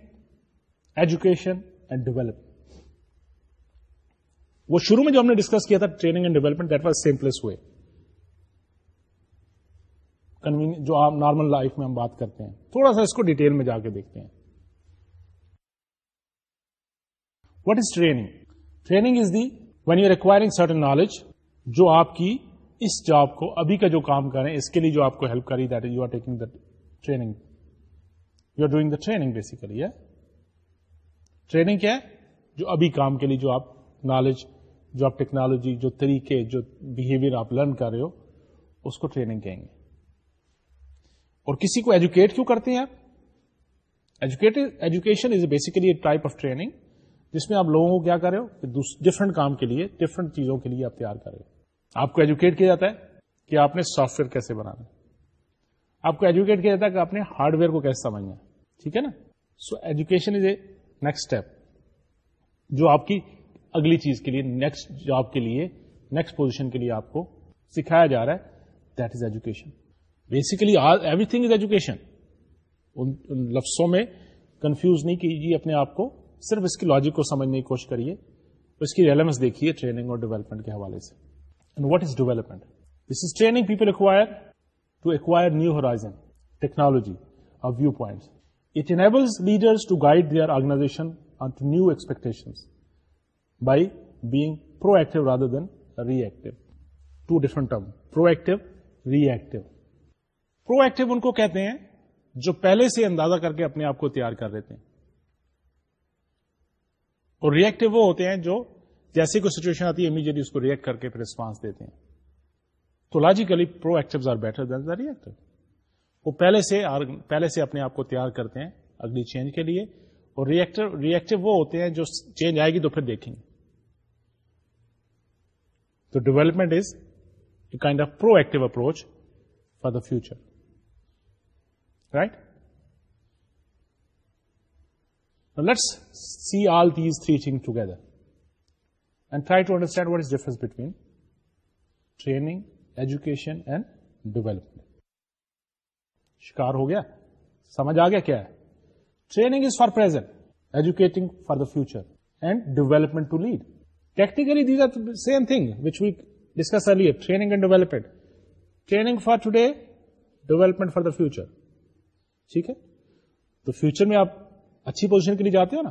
education and development وہ شروع میں جو ہم نے ڈسکس کیا تھا training and development that was simplest way convenient جو نارمل لائف میں ہم بات کرتے ہیں تھوڑا سا اس کو ڈیٹیل میں جا کے دیکھتے ہیں what is training training is the when you requiring certain knowledge جو آپ کی اس جاب کو ابھی کا جو کام کریں اس کے لیے جو آپ کو ہیلپ کری that you are taking that training you are doing the training basically ہے ٹریننگ کیا ہے جو ابھی کام کے لیے جو آپ نالج جو آپ ٹیکنالوجی جو طریقے جو بہیویئر آپ لرن کر رہے ہو اس کو ٹریننگ کہیں گے اور کسی کو ایجوکیٹ کیوں کرتے ہیں آپ educate education is a basically type of training جس میں آپ لوگوں کو کیا کر رہے ہو ڈفرنٹ کام کے لیے ڈفرنٹ چیزوں کے لیے آپ تیار کر رہے ہو آپ کو ایجوکیٹ کیا جاتا ہے کہ آپ نے سافٹ ویئر کیسے بنانا آپ کو ایجوکیٹ کیا جاتا ہے کہ آپ نے ہارڈ ویئر کو کیسے سمجھنا ہے ٹھیک ہے نا so education is a next step جو آپ کی اگلی چیز کے لیے نیکسٹ جاب کے لیے نیکسٹ پوزیشن کے لیے آپ کو سکھایا جا رہا ہے that is education basically everything is education ان لفظوں میں کنفیوز نہیں کیجیے اپنے آپ کو صرف اس کی لاجک کو سمجھنے کی کوشش کریے اس کی ریلیونس دیکھیے ٹریننگ اور ڈیولپمنٹ کے حوالے سے what is is development this training people acquire new horizon technology اور ویو پوائنٹ اٹل لیڈر آرگناسپ by bag proactive rather than react different proactive reactive proactive ان کو کہتے ہیں جو پہلے سے اندازہ کر کے اپنے آپ کو تیار کر لیتے ہیں اور ری ایکٹیو وہ ہوتے ہیں جو جیسی کوئی سچویشن آتی ہے امیجیٹ اس کو ریئیکٹ کر کے ریسپانس دیتے ہیں تو logically proactives are better than the reactive وہ پہلے پہلے سے سے اپنے آپ کو تیار کرتے ہیں اگلی چینج کے لیے اور ریئیکٹو وہ ہوتے ہیں جو چینج آئے گی تو پھر دیکھیں گے تو development is a kind of proactive approach for the future right let's see all these three thing together and try to understand what is difference between training education and development شکار ہو گیا سمجھ آ گیا کیا ہے training is for present educating for the future and development to lead technically these are same thing which we discuss ٹریننگمنٹ training and development training for today for the future ٹھیک ہے تو فیوچر میں آپ اچھی پوزیشن کے لیے جاتے ہو نا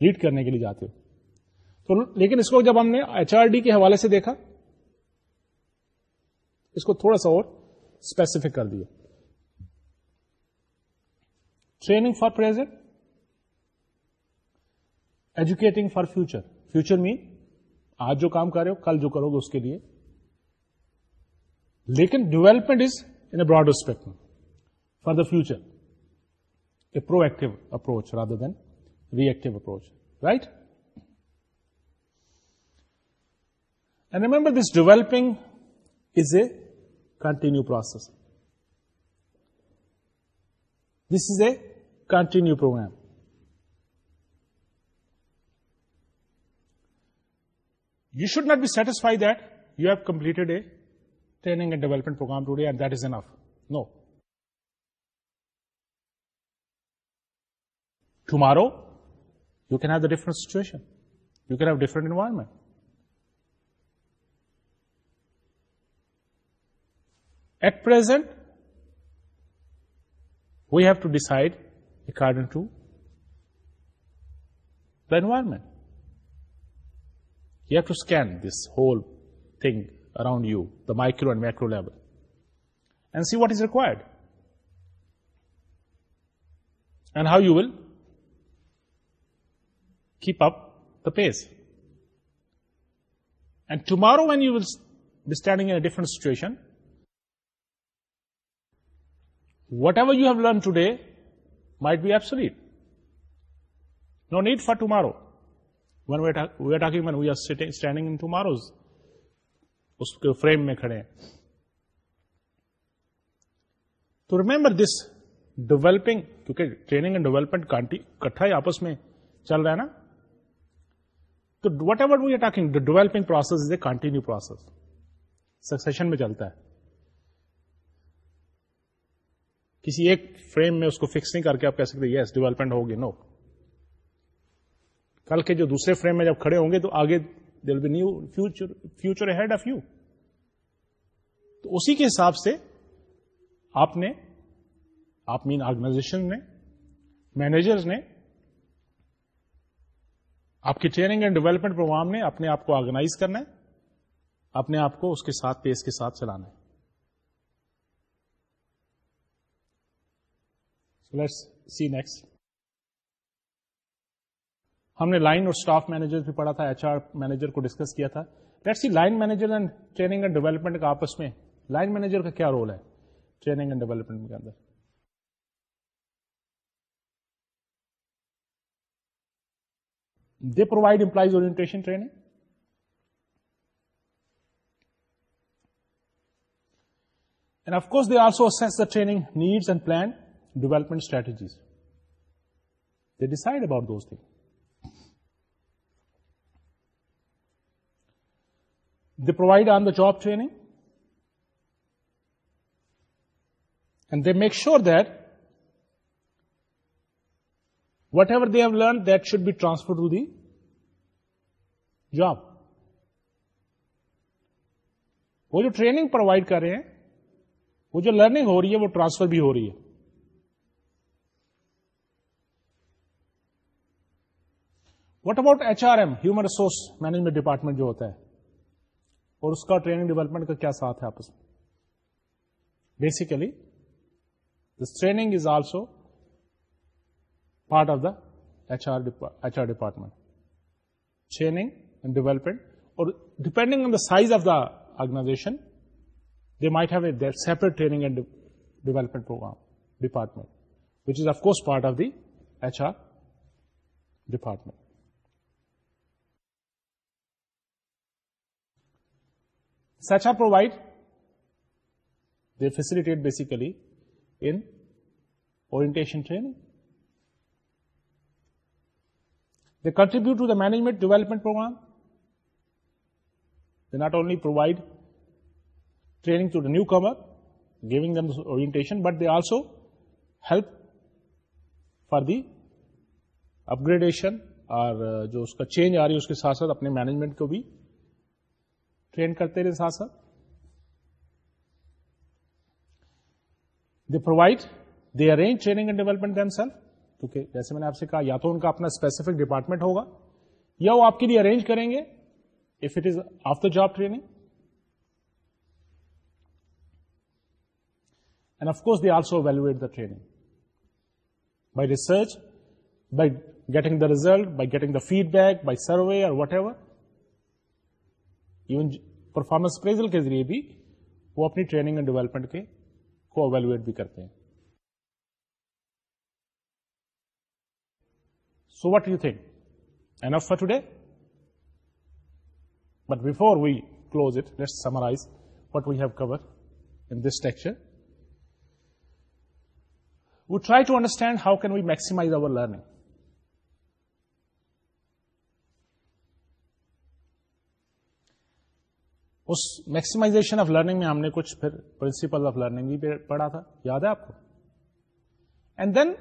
لیڈ کرنے کے لیے جاتے ہو تو لیکن اس کو جب ہم نے ایچ آر ڈی کے حوالے سے دیکھا اس کو تھوڑا سا اور اسپیسیفک کر دیا training for present educating for future future مین آج جو کام کر رہے ہو کل جو کرو گے اس کے لیے لیکن development is in broad aspect for the future a proactive approach rather than reactive approach right and remember this developing is a continue process. This is a continue program. You should not be satisfied that you have completed a training and development program today and that is enough. No. Tomorrow, you can have a different situation. You can have a different environment. At present, we have to decide according to the environment. You have to scan this whole thing around you, the micro and macro level, and see what is required and how you will keep up the pace. And tomorrow when you will be standing in a different situation, whatever you have learn today might be absolute no need for tomorrow when we we are standing in ماروز اس کے فریم میں کھڑے ہیں تو ریمبر دس ڈیولپنگ کیونکہ ٹریننگ اینڈ ڈیولپمنٹ کٹھا ہی آپس میں چل رہا ہے نا تو whatever we are talking developing process is a continue process succession میں چلتا ہے کسی ایک فریم میں اس کو فکس نہیں کر کے آپ کہہ سکتے یس ڈیولپمنٹ ہوگی نو کل کے جو دوسرے فریم میں جب کھڑے ہوں گے تو آگے be new future future head of you تو اسی کے حساب سے آپ نے آپ مین آرگنائزیشن نے مینیجر آپ کی ٹریننگ اینڈ ڈیولپمنٹ پروگرام نے اپنے آپ کو آرگنائز کرنا ہے اپنے آپ کو اس کے ساتھ پیس کے ساتھ چلانا ہے لیٹس سی نیکسٹ ہم نے لائن اور اسٹاف مینیجر بھی پڑھا تھا ایچ آر مینیجر کو ڈسکس کیا تھا let's see line manager and training and development کا آپس میں لائن مینیجر کا کیا رول ہے ٹریننگ اینڈ ڈیولپمنٹ کے اندر دے پرووائڈ امپلائیز اور training and they also سیس the training needs and plan development strategies they decide about those thing they provide on the job training and they make sure that whatever they have learn that should be transfer to the job وہ جو ٹریننگ پرووائڈ کر رہے ہیں وہ جو لرننگ ہو رہی ہے وہ ٹرانسفر بھی ہو رہی ہے what about H R M human resource management department جو ہوتا ہے اور اس کا ٹریننگ ڈیولپمنٹ کا کیا ساتھ ہے آپس میں basically this training is also part of the H R H R department training and development اور depending on the size of the organization they might have a separate training and development programme department which is of course part of the H R department such are provide the facilitated basically in اور training they contribute to the management development programme they not only provide training to the newcomer giving them orientation but they also help for the upgradation اور جو اس کا چینج آ رہی ہے اس کے ساتھ ساتھ اپنے مینجمنٹ کو بھی ٹرین کرتے رہے ساتھ ساتھ they provide they arrange training and development then self کیونکہ جیسے میں نے آپ سے کہا یا تو ان کا اپنا اسپیسیفک ڈپارٹمنٹ ہوگا یا وہ آپ کے لیے ارینج کریں گے if it is after job training and of course they also evaluate the training by research by getting the result by getting the feedback by survey اور whatever even performance appraisal کے ذریعے بھی وہ اپنی ٹریننگ اینڈ ڈیولپمنٹ کے کو اویلویٹ بھی کرتے ہیں so what you think and of for today but before we close it let summarize what we have cover in this lecture we try to understand how can we maximize over learning اس میکسیمائزیشن آف لرننگ میں ہم نے کچھ پھر پرنسپل آف لرننگ بھی پڑھا تھا یاد ہے آپ کو and then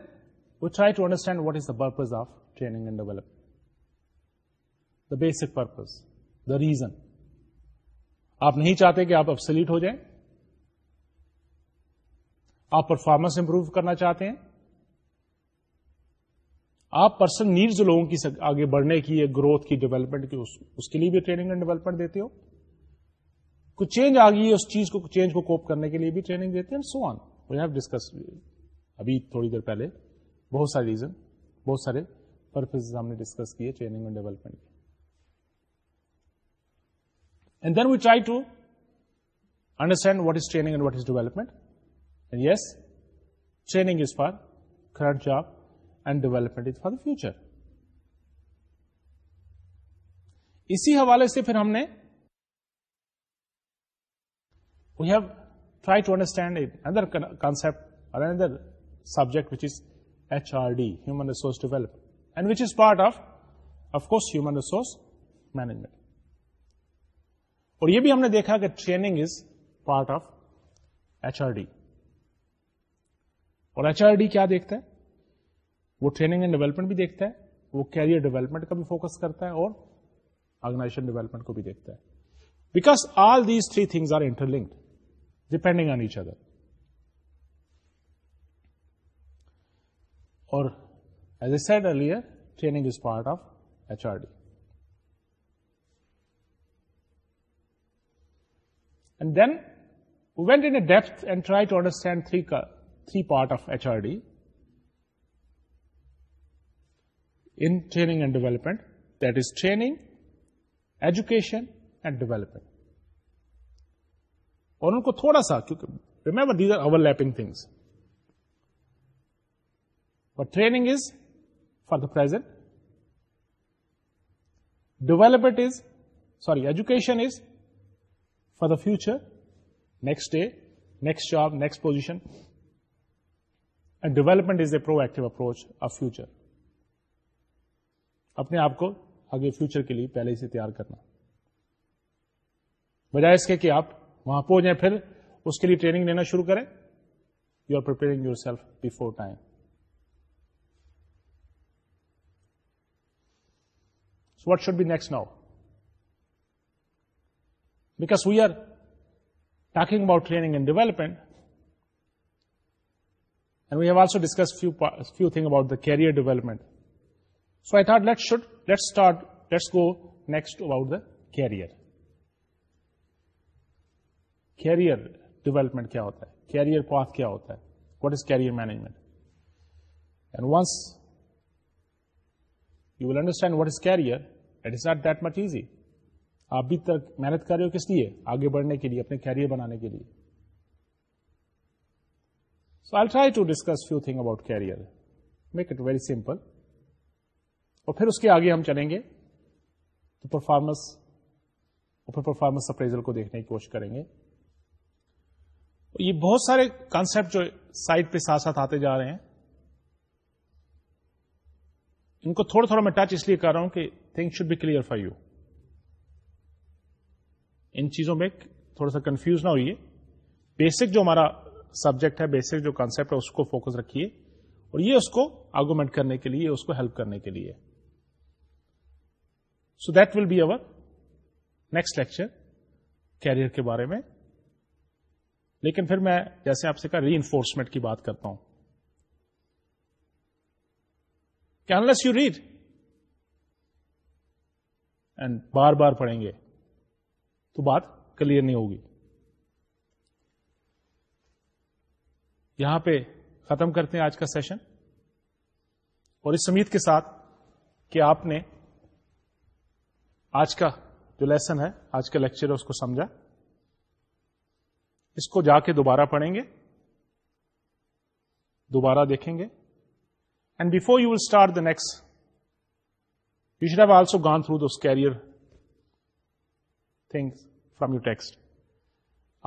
we try to understand what is the purpose of training and develop the basic purpose the reason آپ نہیں چاہتے کہ آپ اپلیٹ ہو جائیں آپ پرفارمنس امپروو کرنا چاہتے ہیں آپ پرسن نیڈز لوگوں کی آگے بڑھنے کی گروتھ کی ڈیولپمنٹ کی اس, کے لیے بھی ٹریننگ اینڈ ڈیولپمنٹ دیتے ہو کچھ چینج آ گئی ہے اس چیز کو چینج کو کوپ کرنے کے لیے بھی ٹریننگ دیتے ہیں سو آن ڈسکس ابھی تھوڑی دیر پہلے بہت سارے ریزن بہت سارے yes training is for current job and development is for future اسی حوالے سے ہم نے subject which is H R human resource develop part of of course management اور یہ بھی ہم نے دیکھا کہ training part of H R D اور ایچ آر ڈی کیا دیکھتا ہے وہ ٹریننگ اینڈ ڈیولپمنٹ بھی دیکھتا ہے وہ کیریئر ڈیولپمنٹ کا بھی فوکس کرتا ہے اور آرگنائزیشن ڈیولپمنٹ کو بھی دیکھتا ہے because all these three things are interlinked depending on each other. Or, as I said earlier, training is part of HRD. And then we went into depth and tried to understand three parts of HRD in training and development, that is training, education, and development. اور ان کو تھوڑا سا کیونکہ remember these are overlapping things but training is for the present development is sorry education is for the future next day next job next position and development is a proactive approach of future اپنے آپ کو آگے فیوچر کے لیے پہلے ہی سے تیار کرنا بجائے اس کے کہ آپ وہاں پہنچ جائیں پھر اس کے لیے ٹریننگ لینا شروع کریں you are yourself before time so what should be next now because we are talking about training and development and we have also discuss few thing about the career development so I thought let let should start let's go next about the career career development کیا ہوتا ہے کیریئر پاس کیا ہوتا ہے what is career management and once you will understand what is career it is not that much easy آپ تک محنت کر رہے ہو کس لیے آگے بڑھنے کے لیے اپنے کیریئر بنانے کے لیے so I try to discuss few thing about career make it very simple اور پھر اس کے آگے ہم چلیں گے تو پرفارمنس اور پھر پرفارمنس اپریزل کو دیکھنے کی کوشش کریں گے یہ بہت سارے کانسپٹ جو سائٹ پہ ساتھ ساتھ آتے جا رہے ہیں ان کو تھوڑا تھوڑا میں ٹچ اس لیے کر رہا ہوں کہ thing should be clear for you ان چیزوں میں تھوڑا سا کنفیوز نہ ہوئیے بیسک جو ہمارا سبجیکٹ ہے بیسک جو کانسپٹ ہے اس کو فوکس رکھیے اور یہ اس کو آرگومنٹ کرنے کے لیے اس کو ہیلپ کرنے کے لیے so that will be over next lecture career کے بارے میں لیکن پھر میں جیسے آپ سے کہا ری انفورسمنٹ کی بات کرتا ہوں کہ لیس یو ریڈ اینڈ بار بار پڑھیں گے تو بات کلیئر نہیں ہوگی یہاں پہ ختم کرتے ہیں آج کا سیشن اور اس سمیت کے ساتھ کہ آپ نے آج کا جو لیسن ہے آج کا لیکچر ہے اس کو سمجھا اس کو جا کے دوبارہ پڑھیں گے دوبارہ دیکھیں گے and before you will start the next you should have also gone through this career thing from you text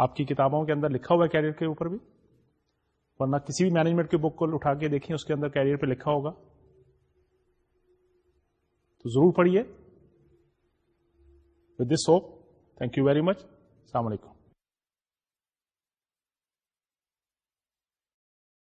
آپ کی کتابوں کے اندر لکھا ہوا ہے کیریئر کے اوپر بھی ورنہ کسی بھی مینجمنٹ کی بک کو اٹھا کے دیکھیں اس کے اندر کیریئر پہ لکھا ہوگا تو ضرور پڑھیے with this hope thank you very much السلام علیکم